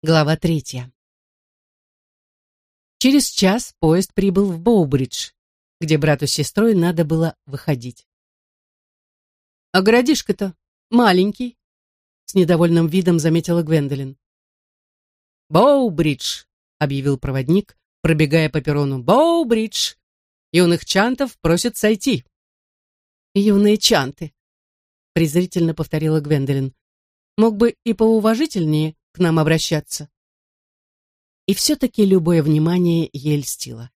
Глава третья. Через час поезд прибыл в Боубридж, где брату с сестрой надо было выходить. «А городишко-то маленький», — с недовольным видом заметила Гвендолин. «Боубридж», — объявил проводник, пробегая по перрону. «Боубридж! Юных чантов просят сойти». «Юные чанты», — презрительно повторила Гвендолин. «Мог бы и поуважительнее к нам обращаться. И все-таки любое внимание ей льстило.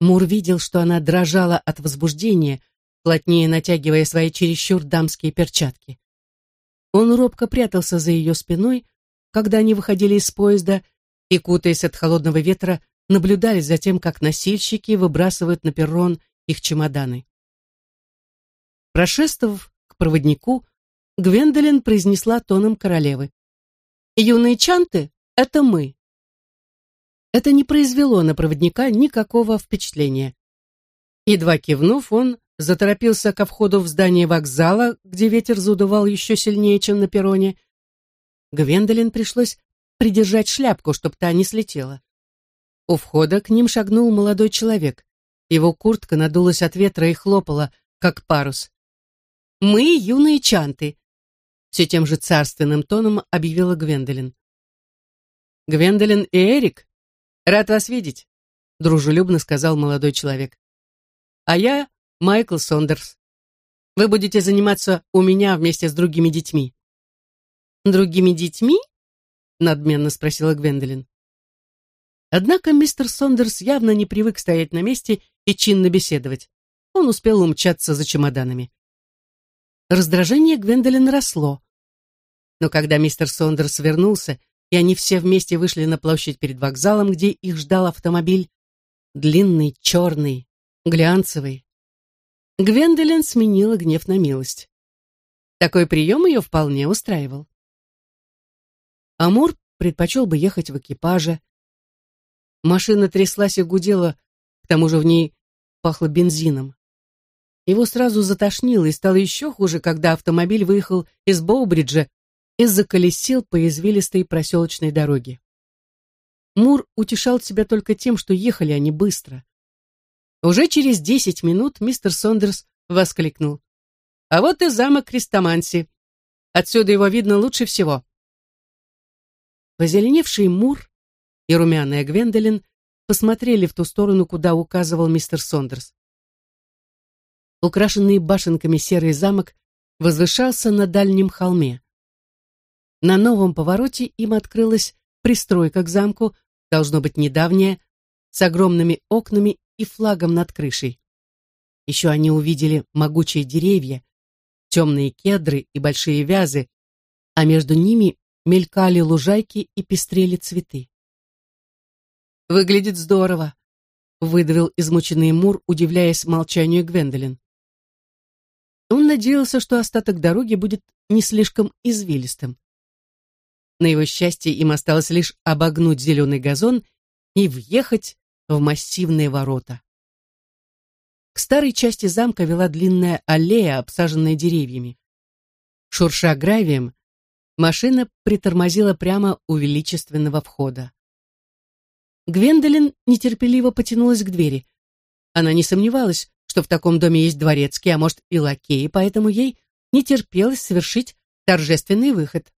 Мур видел, что она дрожала от возбуждения, плотнее натягивая свои чересчур дамские перчатки. Он робко прятался за ее спиной, когда они выходили из поезда и, кутаясь от холодного ветра, наблюдали за тем, как носильщики выбрасывают на перрон их чемоданы. Прошествовав к проводнику, Гвендолин произнесла тоном королевы. Юные чанты — это мы. Это не произвело на проводника никакого впечатления. Едва кивнув, он заторопился ко входу в здание вокзала, где ветер задувал еще сильнее, чем на перроне. Гвендолин пришлось придержать шляпку, чтобы та не слетела. У входа к ним шагнул молодой человек. Его куртка надулась от ветра и хлопала, как парус. «Мы юные чанты», все тем же царственным тоном объявила Гвендолин. «Гвендолин и Эрик? Рад вас видеть», — дружелюбно сказал молодой человек. «А я Майкл Сондерс. Вы будете заниматься у меня вместе с другими детьми». «Другими детьми?» — надменно спросила Гвендолин. Однако мистер Сондерс явно не привык стоять на месте и чинно беседовать. Он успел умчаться за чемоданами. Раздражение Гвендолин росло. Но когда мистер Сондерс вернулся, и они все вместе вышли на площадь перед вокзалом, где их ждал автомобиль, длинный, черный, глянцевый, Гвендолин сменила гнев на милость. Такой прием ее вполне устраивал. Амур предпочел бы ехать в экипаже. Машина тряслась и гудела, к тому же в ней пахло бензином. Его сразу затошнило и стало еще хуже, когда автомобиль выехал из Боубриджа и заколесил по извилистой проселочной дороге. Мур утешал себя только тем, что ехали они быстро. Уже через десять минут мистер Сондерс воскликнул. «А вот и замок Крестоманси. Отсюда его видно лучше всего». Позеленевший Мур и румяная Гвендолин посмотрели в ту сторону, куда указывал мистер Сондерс. Украшенный башенками серый замок возвышался на дальнем холме. На новом повороте им открылась пристройка к замку, должно быть недавняя, с огромными окнами и флагом над крышей. Еще они увидели могучие деревья, темные кедры и большие вязы, а между ними мелькали лужайки и пестрели цветы. «Выглядит здорово», — выдавил измученный Мур, удивляясь молчанию Гвендолин. Он надеялся, что остаток дороги будет не слишком извилистым. На его счастье им осталось лишь обогнуть зеленый газон и въехать в массивные ворота. К старой части замка вела длинная аллея, обсаженная деревьями. Шурша гравием, машина притормозила прямо у величественного входа. Гвендолин нетерпеливо потянулась к двери. Она не сомневалась, что в таком доме есть дворецкий, а может и лакеи, поэтому ей не терпелось совершить торжественный выход.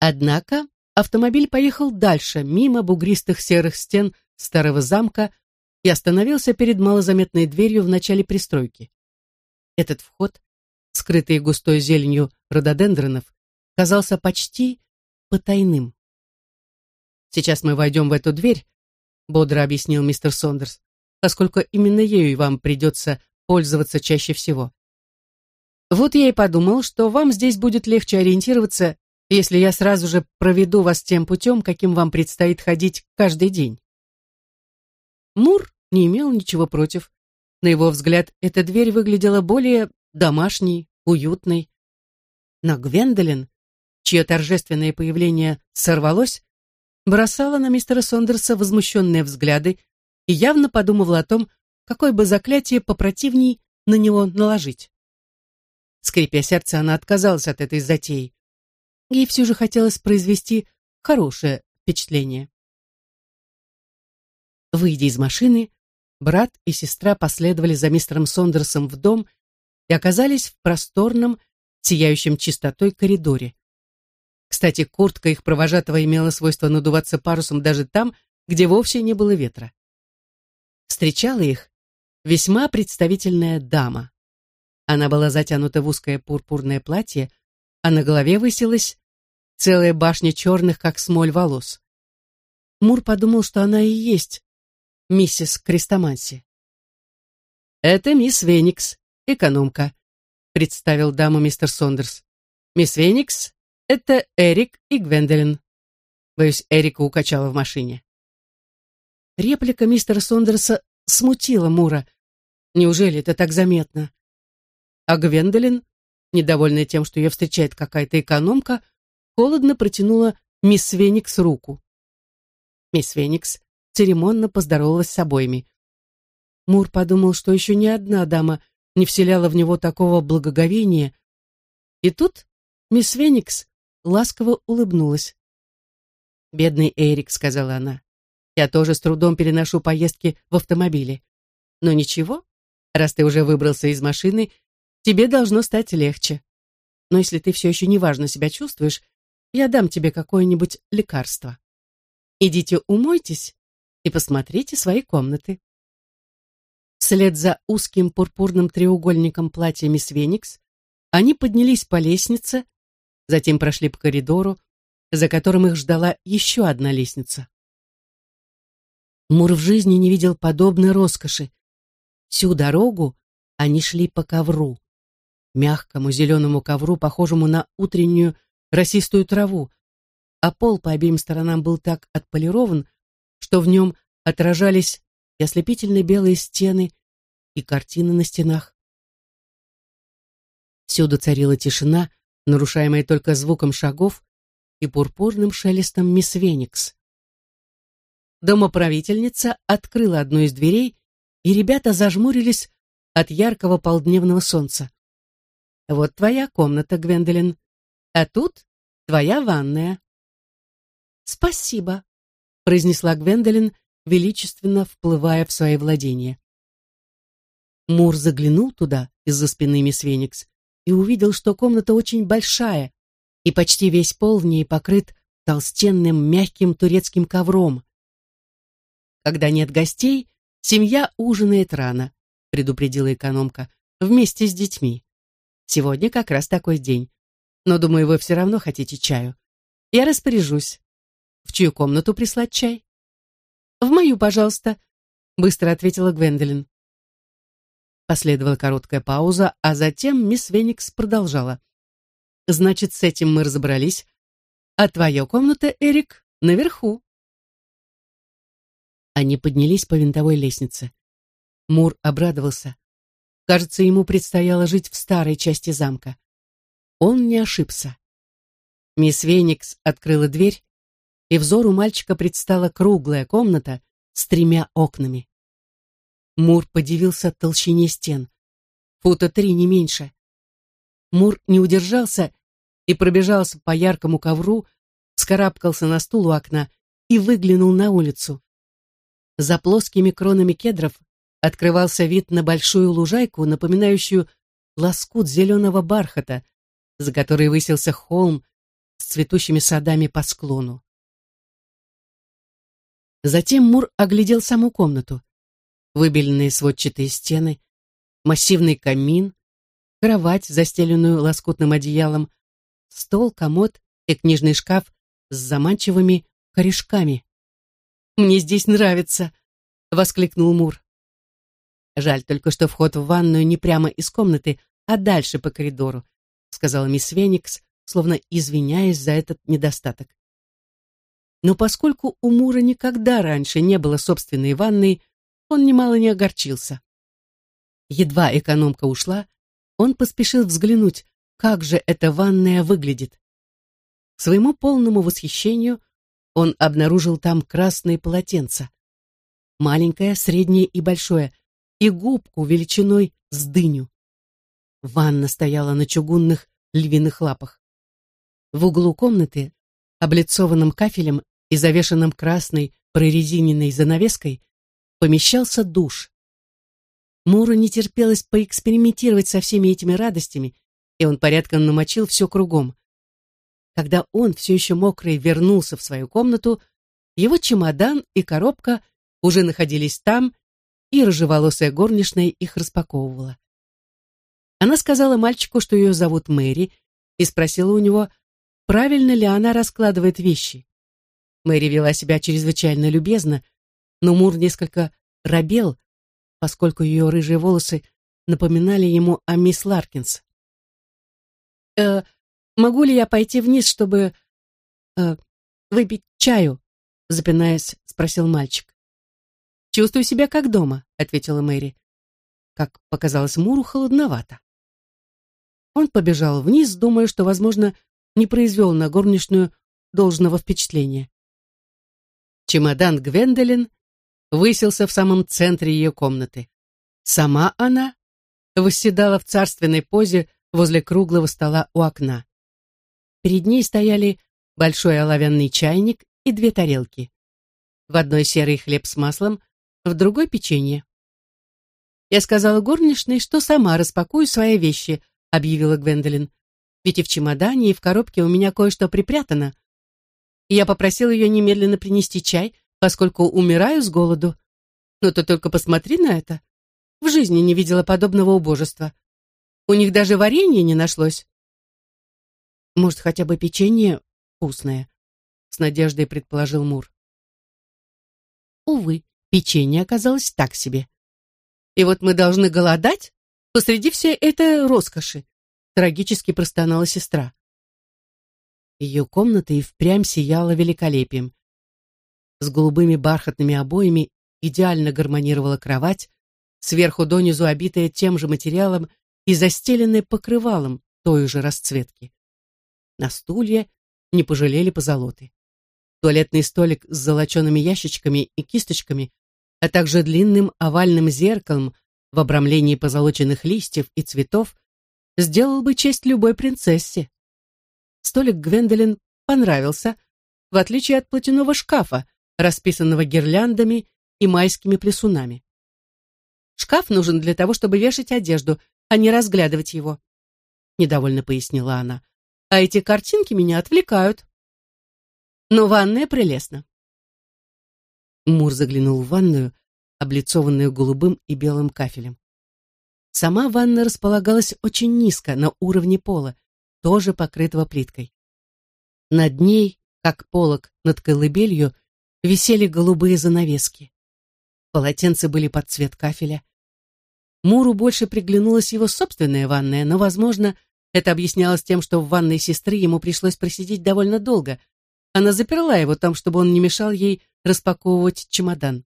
Однако автомобиль поехал дальше, мимо бугристых серых стен старого замка и остановился перед малозаметной дверью в начале пристройки. Этот вход, скрытый густой зеленью рододендронов, казался почти потайным. «Сейчас мы войдем в эту дверь», — бодро объяснил мистер Сондерс поскольку именно ею вам придется пользоваться чаще всего. Вот я и подумал, что вам здесь будет легче ориентироваться, если я сразу же проведу вас тем путем, каким вам предстоит ходить каждый день. Мур не имел ничего против. На его взгляд, эта дверь выглядела более домашней, уютной. Но Гвендолин, чье торжественное появление сорвалось, бросала на мистера Сондерса возмущенные взгляды и явно подумывала о том, какое бы заклятие попротивней на него наложить. Скрипя сердце, она отказалась от этой затеи. ей все же хотелось произвести хорошее впечатление. Выйдя из машины, брат и сестра последовали за мистером Сондерсом в дом и оказались в просторном, сияющем чистотой коридоре. Кстати, куртка их провожатого имела свойство надуваться парусом даже там, где вовсе не было ветра. Встречала их весьма представительная дама. Она была затянута в узкое пурпурное платье, а на голове высилась целая башня черных, как смоль, волос. Мур подумал, что она и есть миссис Крестоманси. «Это мисс Веникс, экономка», — представил даму мистер Сондерс. «Мисс Веникс, это Эрик и Гвендолин». Боюсь, Эрика укачала в машине. Реплика мистера Сондерса смутила Мура. Неужели это так заметно? А Гвендолин, недовольная тем, что ее встречает какая-то экономка, холодно протянула мисс Веникс руку. Мисс Веникс церемонно поздоровалась с обоими. Мур подумал, что еще ни одна дама не вселяла в него такого благоговения. И тут мисс Веникс ласково улыбнулась. «Бедный Эрик», — сказала она, — «я тоже с трудом переношу поездки в автомобиле. Но ничего, раз ты уже выбрался из машины, тебе должно стать легче. Но если ты все еще неважно себя чувствуешь, я дам тебе какое-нибудь лекарство. Идите умойтесь и посмотрите свои комнаты. Вслед за узким пурпурным треугольником платья мисс Веникс они поднялись по лестнице, затем прошли по коридору, за которым их ждала еще одна лестница. Мур в жизни не видел подобной роскоши. Всю дорогу они шли по ковру, мягкому зеленому ковру, похожему на утреннюю росистую траву, а пол по обеим сторонам был так отполирован, что в нем отражались и ослепительно белые стены, и картины на стенах. Всюду царила тишина, нарушаемая только звуком шагов и пурпурным шелестом мисс Веникс. Домоправительница открыла одну из дверей, и ребята зажмурились от яркого полдневного солнца. «Вот твоя комната, Гвендолин, а тут твоя ванная». «Спасибо», произнесла Гвендолин, величественно вплывая в свои владения. Мур заглянул туда из-за спины мисс Веникс и увидел, что комната очень большая, и почти весь пол в ней покрыт толстенным мягким турецким ковром. Когда нет гостей, семья ужинает рано, предупредила экономка, вместе с детьми. Сегодня как раз такой день. Но, думаю, вы все равно хотите чаю. Я распоряжусь. В чью комнату прислать чай? В мою, пожалуйста, быстро ответила Гвендолин. Последовала короткая пауза, а затем мисс Веникс продолжала. Значит, с этим мы разобрались. А твоя комната, Эрик, наверху. Они поднялись по винтовой лестнице. Мур обрадовался. Кажется, ему предстояло жить в старой части замка. Он не ошибся. Мисс Веникс открыла дверь, и взору мальчика предстала круглая комната с тремя окнами. Мур подивился толщине стен. Фута три, не меньше. Мур не удержался и пробежался по яркому ковру, скарабкался на стул у окна и выглянул на улицу. За плоскими кронами кедров открывался вид на большую лужайку, напоминающую лоскут зеленого бархата, за которой высился холм с цветущими садами по склону. Затем Мур оглядел саму комнату. Выбеленные сводчатые стены, массивный камин, кровать, застеленную лоскутным одеялом, стол, комод и книжный шкаф с заманчивыми корешками. «Мне здесь нравится!» — воскликнул Мур. «Жаль только, что вход в ванную не прямо из комнаты, а дальше по коридору», — сказала мисс Веникс, словно извиняясь за этот недостаток. Но поскольку у Мура никогда раньше не было собственной ванной, он немало не огорчился. Едва экономка ушла, он поспешил взглянуть, как же эта ванная выглядит. К своему полному восхищению он обнаружил там красные полотенца. Маленькое, среднее и большое, и губку величиной с дыню. Ванна стояла на чугунных львиных лапах. В углу комнаты, облицованном кафелем и завешенном красной прорезиненной занавеской, помещался душ. Муру не терпелось поэкспериментировать со всеми этими радостями, и он порядком намочил все кругом. Когда он, все еще мокрый, вернулся в свою комнату, его чемодан и коробка уже находились там, и рыжеволосая горничная их распаковывала. Она сказала мальчику, что ее зовут Мэри, и спросила у него, правильно ли она раскладывает вещи. Мэри вела себя чрезвычайно любезно, но Мур несколько робел, поскольку ее рыжие волосы напоминали ему о мисс Ларкинс. «Э, «Могу ли я пойти вниз, чтобы э, выпить чаю?» запинаясь, спросил мальчик. «Чувствую себя как дома», — ответила Мэри. Как показалось Муру, холодновато. Он побежал вниз, думая, что, возможно, не произвел на горничную должного впечатления. Чемодан Гвендолин высился в самом центре ее комнаты. Сама она восседала в царственной позе возле круглого стола у окна. Перед ней стояли большой оловянный чайник и две тарелки. В одной серый хлеб с маслом, в другой печенье. «Я сказала горничной, что сама распакую свои вещи», — объявила Гвендолин. «Ведь и в чемодане, и в коробке у меня кое-что припрятано». я попросила ее немедленно принести чай, поскольку умираю с голоду. Но ты только посмотри на это. В жизни не видела подобного убожества. У них даже варенья не нашлось. Может, хотя бы печенье вкусное, с надеждой предположил Мур. Увы, печенье оказалось так себе. И вот мы должны голодать посреди всей этой роскоши, трагически простонала сестра. Ее комната и впрямь сияла великолепием с голубыми бархатными обоями идеально гармонировала кровать, сверху донизу обитая тем же материалом и застеленная покрывалом той же расцветки. На стулья не пожалели позолоты. Туалетный столик с золочеными ящичками и кисточками, а также длинным овальным зеркалом в обрамлении позолоченных листьев и цветов сделал бы честь любой принцессе. Столик Гвендолин понравился, в отличие от платяного шкафа, расписанного гирляндами и майскими плесунами. Шкаф нужен для того, чтобы вешать одежду, а не разглядывать его, недовольно пояснила она. А эти картинки меня отвлекают. Но ванная прелестна. Мур заглянул в ванную, облицованную голубым и белым кафелем. Сама ванна располагалась очень низко, на уровне пола, тоже покрытого плиткой. Над ней, как полог над колыбелью, висели голубые занавески. Полотенца были под цвет кафеля. Муру больше приглянулась его собственная ванная, но, возможно, это объяснялось тем, что в ванной сестры ему пришлось просидеть довольно долго. Она заперла его там, чтобы он не мешал ей распаковывать чемодан.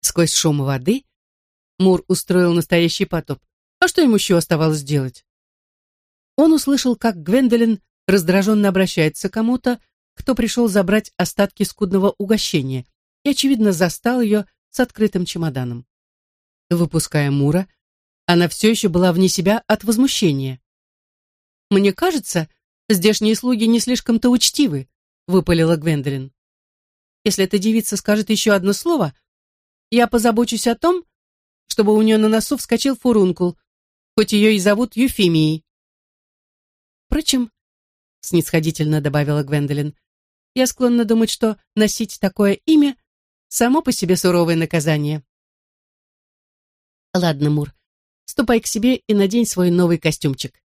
Сквозь шум воды Мур устроил настоящий потоп. А что ему еще оставалось делать? Он услышал, как Гвендолин раздраженно обращается к кому-то, кто пришел забрать остатки скудного угощения и, очевидно, застал ее с открытым чемоданом. Выпуская Мура, она все еще была вне себя от возмущения. «Мне кажется, здешние слуги не слишком-то учтивы», — выпалила Гвендолин. «Если эта девица скажет еще одно слово, я позабочусь о том, чтобы у нее на носу вскочил фурункул, хоть ее и зовут Юфимией». Впрочем, — снисходительно добавила Гвендолин, я склонна думать, что носить такое имя — само по себе суровое наказание. Ладно, Мур, ступай к себе и надень свой новый костюмчик.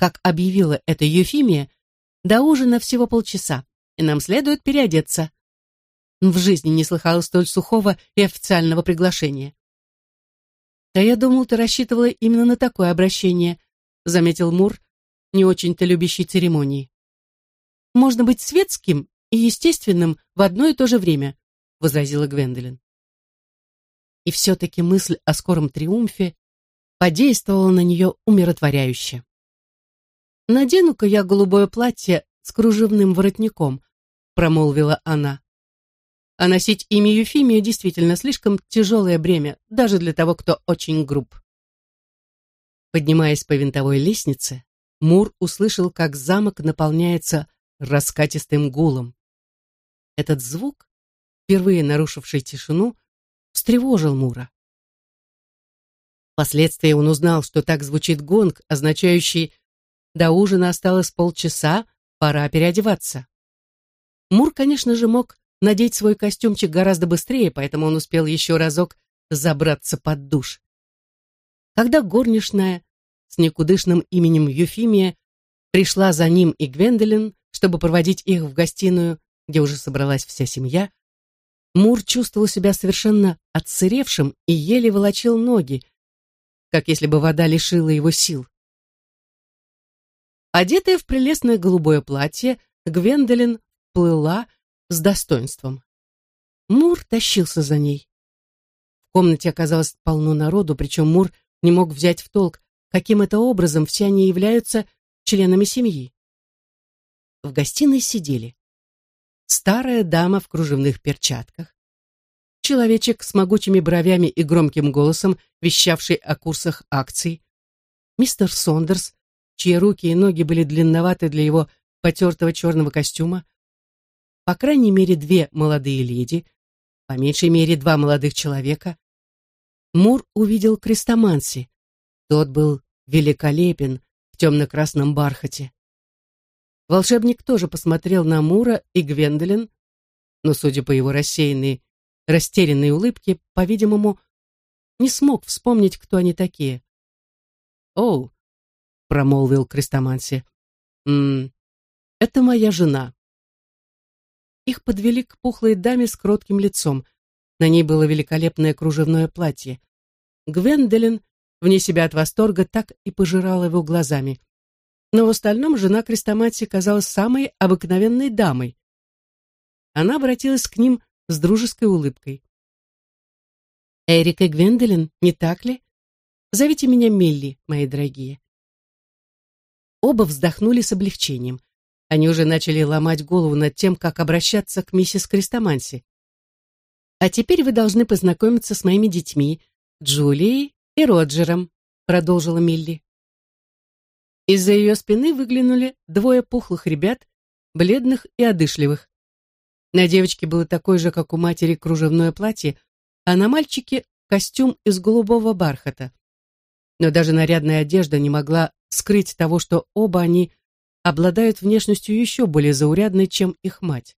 Как объявила эта Ефимия, до ужина всего полчаса, и нам следует переодеться. В жизни не слыхала столь сухого и официального приглашения. «А я думал, ты рассчитывала именно на такое обращение», заметил Мур, не очень-то любящий церемонии. «Можно быть светским и естественным в одно и то же время», — возразила Гвендолин. И все-таки мысль о скором триумфе подействовала на нее умиротворяюще. «Надену-ка я голубое платье с кружевным воротником», — промолвила она. «А носить имя Юфимия действительно слишком тяжелое бремя, даже для того, кто очень груб». Поднимаясь по винтовой лестнице, Мур услышал, как замок наполняется раскатистым гулом. Этот звук, впервые нарушивший тишину, встревожил Мура. Впоследствии он узнал, что так звучит гонг, означающий «до ужина осталось полчаса, пора переодеваться». Мур, конечно же, мог надеть свой костюмчик гораздо быстрее, поэтому он успел еще разок забраться под душ. Когда горничная с никудышным именем Юфимия пришла за ним и Гвендолин, чтобы проводить их в гостиную, где уже собралась вся семья, Мур чувствовал себя совершенно отсыревшим и еле волочил ноги, как если бы вода лишила его сил. Одетая в прелестное голубое платье, Гвендолин плыла с достоинством. Мур тащился за ней. В комнате оказалось полно народу, причем Мур не мог взять в толк, каким это образом все они являются членами семьи. В гостиной сидели старая дама в кружевных перчатках, человечек с могучими бровями и громким голосом, вещавший о курсах акций, мистер Сондерс, чьи руки и ноги были длинноваты для его потертого черного костюма, по крайней мере две молодые леди, по меньшей мере два молодых человека. Мур увидел крестоманси. Тот был великолепен в темно-красном бархате. Волшебник тоже посмотрел на Мура и Гвендолин, но, судя по его рассеянной, растерянной улыбке, по-видимому, не смог вспомнить, кто они такие. «Оу», — промолвил Крестоманси, «М — это моя жена». Их подвели к пухлой даме с кротким лицом. На ней было великолепное кружевное платье. Гвендолин, вне себя от восторга, так и пожирала его глазами. Но в остальном жена Крестоматии казалась самой обыкновенной дамой. Она обратилась к ним с дружеской улыбкой. «Эрик и Гвендолин, не так ли? Зовите меня Милли, мои дорогие». Оба вздохнули с облегчением. Они уже начали ломать голову над тем, как обращаться к миссис Крестоманси. «А теперь вы должны познакомиться с моими детьми, Джулией и Роджером», продолжила Милли. Из-за ее спины выглянули двое пухлых ребят, бледных и одышливых. На девочке было такое же, как у матери, кружевное платье, а на мальчике костюм из голубого бархата. Но даже нарядная одежда не могла скрыть того, что оба они обладают внешностью еще более заурядной, чем их мать.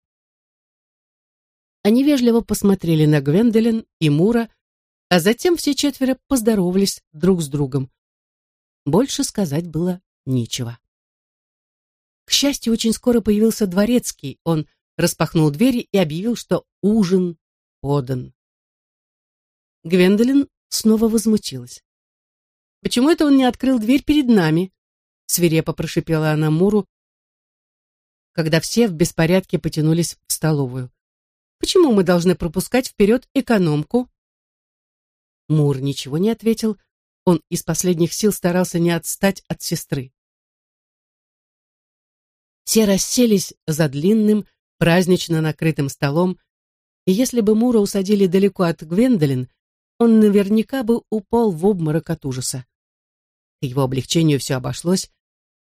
Они вежливо посмотрели на Гвендолин и Мура, а затем все четверо поздоровались друг с другом. Больше сказать было нечего. К счастью, очень скоро появился дворецкий. Он распахнул двери и объявил, что ужин подан. Гвендолин снова возмутилась. «Почему это он не открыл дверь перед нами?» свирепо прошипела она Муру, когда все в беспорядке потянулись в столовую. «Почему мы должны пропускать вперед экономку?» Мур ничего не ответил. Он из последних сил старался не отстать от сестры. Все расселись за длинным, празднично накрытым столом, и если бы Мура усадили далеко от Гвендолин, он наверняка бы упал в обморок от ужаса. К его облегчению все обошлось,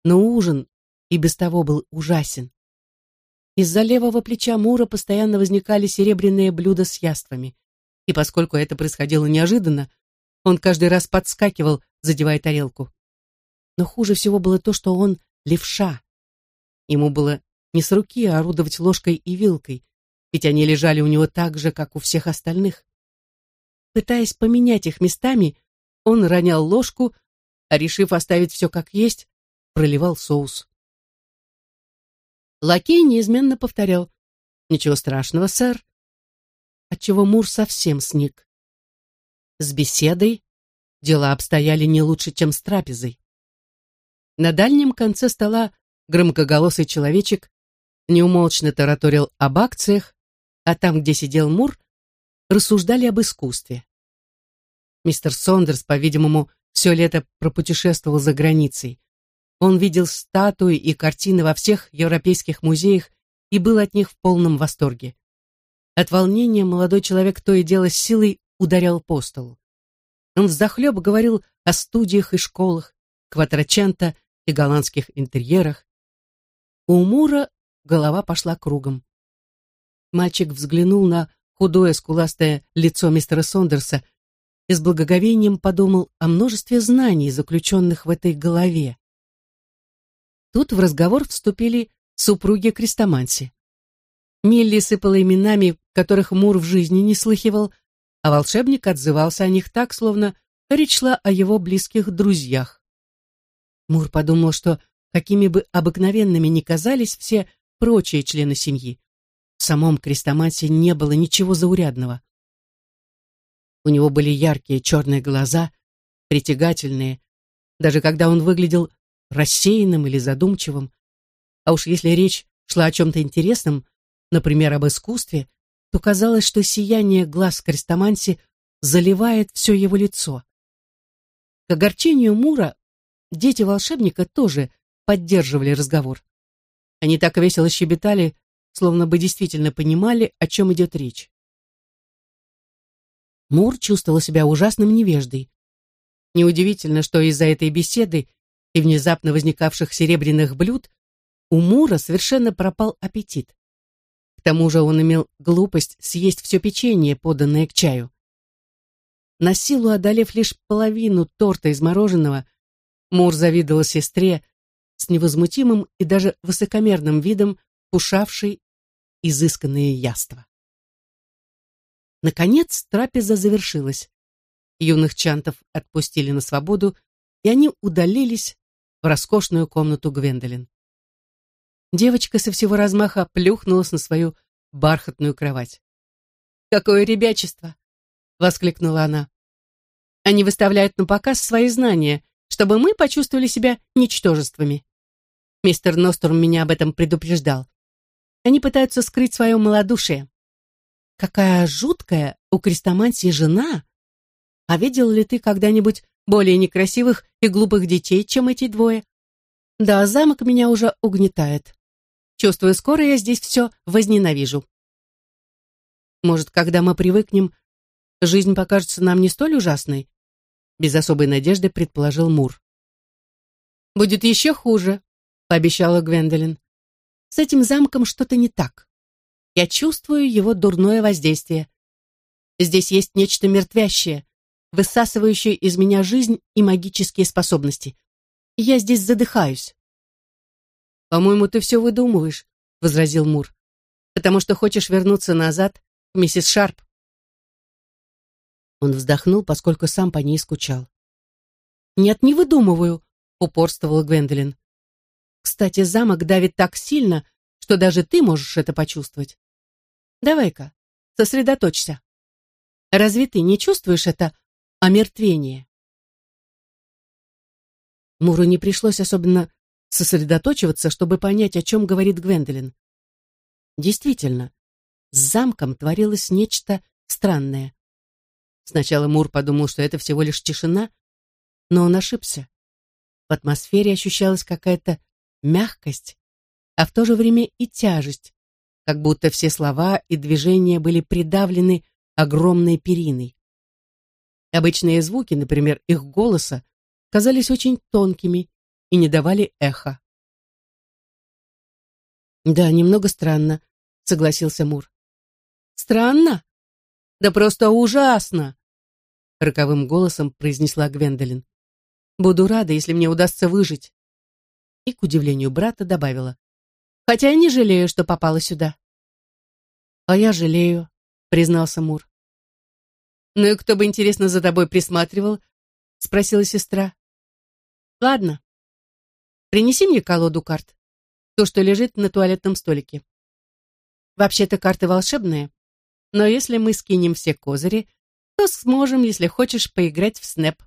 но ужин и без того был ужасен. Из-за левого плеча Мура постоянно возникали серебряные блюда с яствами. И поскольку это происходило неожиданно, он каждый раз подскакивал, задевая тарелку. Но хуже всего было то, что он левша. Ему было не с руки орудовать ложкой и вилкой, ведь они лежали у него так же, как у всех остальных. Пытаясь поменять их местами, он ронял ложку, а решив оставить все как есть, проливал соус. Лакей неизменно повторял «Ничего страшного, сэр», отчего Мур совсем сник. С беседой дела обстояли не лучше, чем с трапезой. На дальнем конце стола громкоголосый человечек неумолчно тараторил об акциях, а там, где сидел Мур, рассуждали об искусстве. Мистер Сондерс, по-видимому, все лето пропутешествовал за границей. Он видел статуи и картины во всех европейских музеях и был от них в полном восторге. От волнения молодой человек то и дело с силой ударял по столу. Он взахлеб говорил о студиях и школах, Кватраченто и голландских интерьерах. У Мура голова пошла кругом. Мальчик взглянул на худое скуластое лицо мистера Сондерса и с благоговением подумал о множестве знаний, заключенных в этой голове. Тут в разговор вступили супруги Крестоманси. Милли сыпала именами, которых Мур в жизни не слыхивал, а волшебник отзывался о них так, словно речь шла о его близких друзьях. Мур подумал, что какими бы обыкновенными ни казались все прочие члены семьи, в самом Крестомансе не было ничего заурядного. У него были яркие черные глаза, притягательные, даже когда он выглядел рассеянным или задумчивым. А уж если речь шла о чем-то интересном, например, об искусстве, то казалось, что сияние глаз Крестоманси заливает все его лицо. К огорчению Мура дети волшебника тоже поддерживали разговор. Они так весело щебетали, словно бы действительно понимали, о чем идет речь. Мур чувствовал себя ужасным невеждой. Неудивительно, что из-за этой беседы и внезапно возникавших серебряных блюд у Мура совершенно пропал аппетит. К тому же он имел глупость съесть все печенье, поданное к чаю. На силу одолев лишь половину торта из мороженого, Мур завидовал сестре с невозмутимым и даже высокомерным видом, кушавшей изысканные яства. Наконец трапеза завершилась. Юных чантов отпустили на свободу, и они удалились в роскошную комнату Гвендолин. Девочка со всего размаха плюхнулась на свою бархатную кровать. «Какое ребячество!» — воскликнула она. «Они выставляют на показ свои знания, чтобы мы почувствовали себя ничтожествами. Мистер Ностром меня об этом предупреждал. Они пытаются скрыть свое малодушие. Какая жуткая у крестомантии жена! А видел ли ты когда-нибудь более некрасивых и глупых детей, чем эти двое? Да, замок меня уже угнетает. Чувствую, скоро я здесь все возненавижу. Может, когда мы привыкнем, жизнь покажется нам не столь ужасной? Без особой надежды предположил Мур. «Будет еще хуже», — пообещала Гвендолин. С этим замком что-то не так. Я чувствую его дурное воздействие. Здесь есть нечто мертвящее, высасывающее из меня жизнь и магические способности. Я здесь задыхаюсь. «По-моему, ты все выдумываешь», — возразил Мур, «потому что хочешь вернуться назад миссис Шарп». Он вздохнул, поскольку сам по ней скучал. «Нет, не выдумываю», — упорствовала Гвендолин. Кстати, замок давит так сильно, что даже ты можешь это почувствовать. Давай-ка, сосредоточься. Разве ты не чувствуешь это омертвение? Муру не пришлось особенно сосредоточиваться, чтобы понять, о чем говорит Гвендолин. Действительно, с замком творилось нечто странное. Сначала Мур подумал, что это всего лишь тишина, но он ошибся. В атмосфере ощущалась какая-то мягкость, а в то же время и тяжесть, как будто все слова и движения были придавлены огромной периной. Обычные звуки, например, их голоса, казались очень тонкими и не давали эха. «Да, немного странно», — согласился Мур. «Странно? Да просто ужасно!» — роковым голосом произнесла Гвендолин. «Буду рада, если мне удастся выжить и, к удивлению брата, добавила. «Хотя я не жалею, что попала сюда». «А я жалею», — признался Мур. «Ну и кто бы, интересно, за тобой присматривал?» — спросила сестра. «Ладно. Принеси мне колоду карт, то, что лежит на туалетном столике. Вообще-то карты волшебные, но если мы скинем все козыри, то сможем, если хочешь, поиграть в снэп».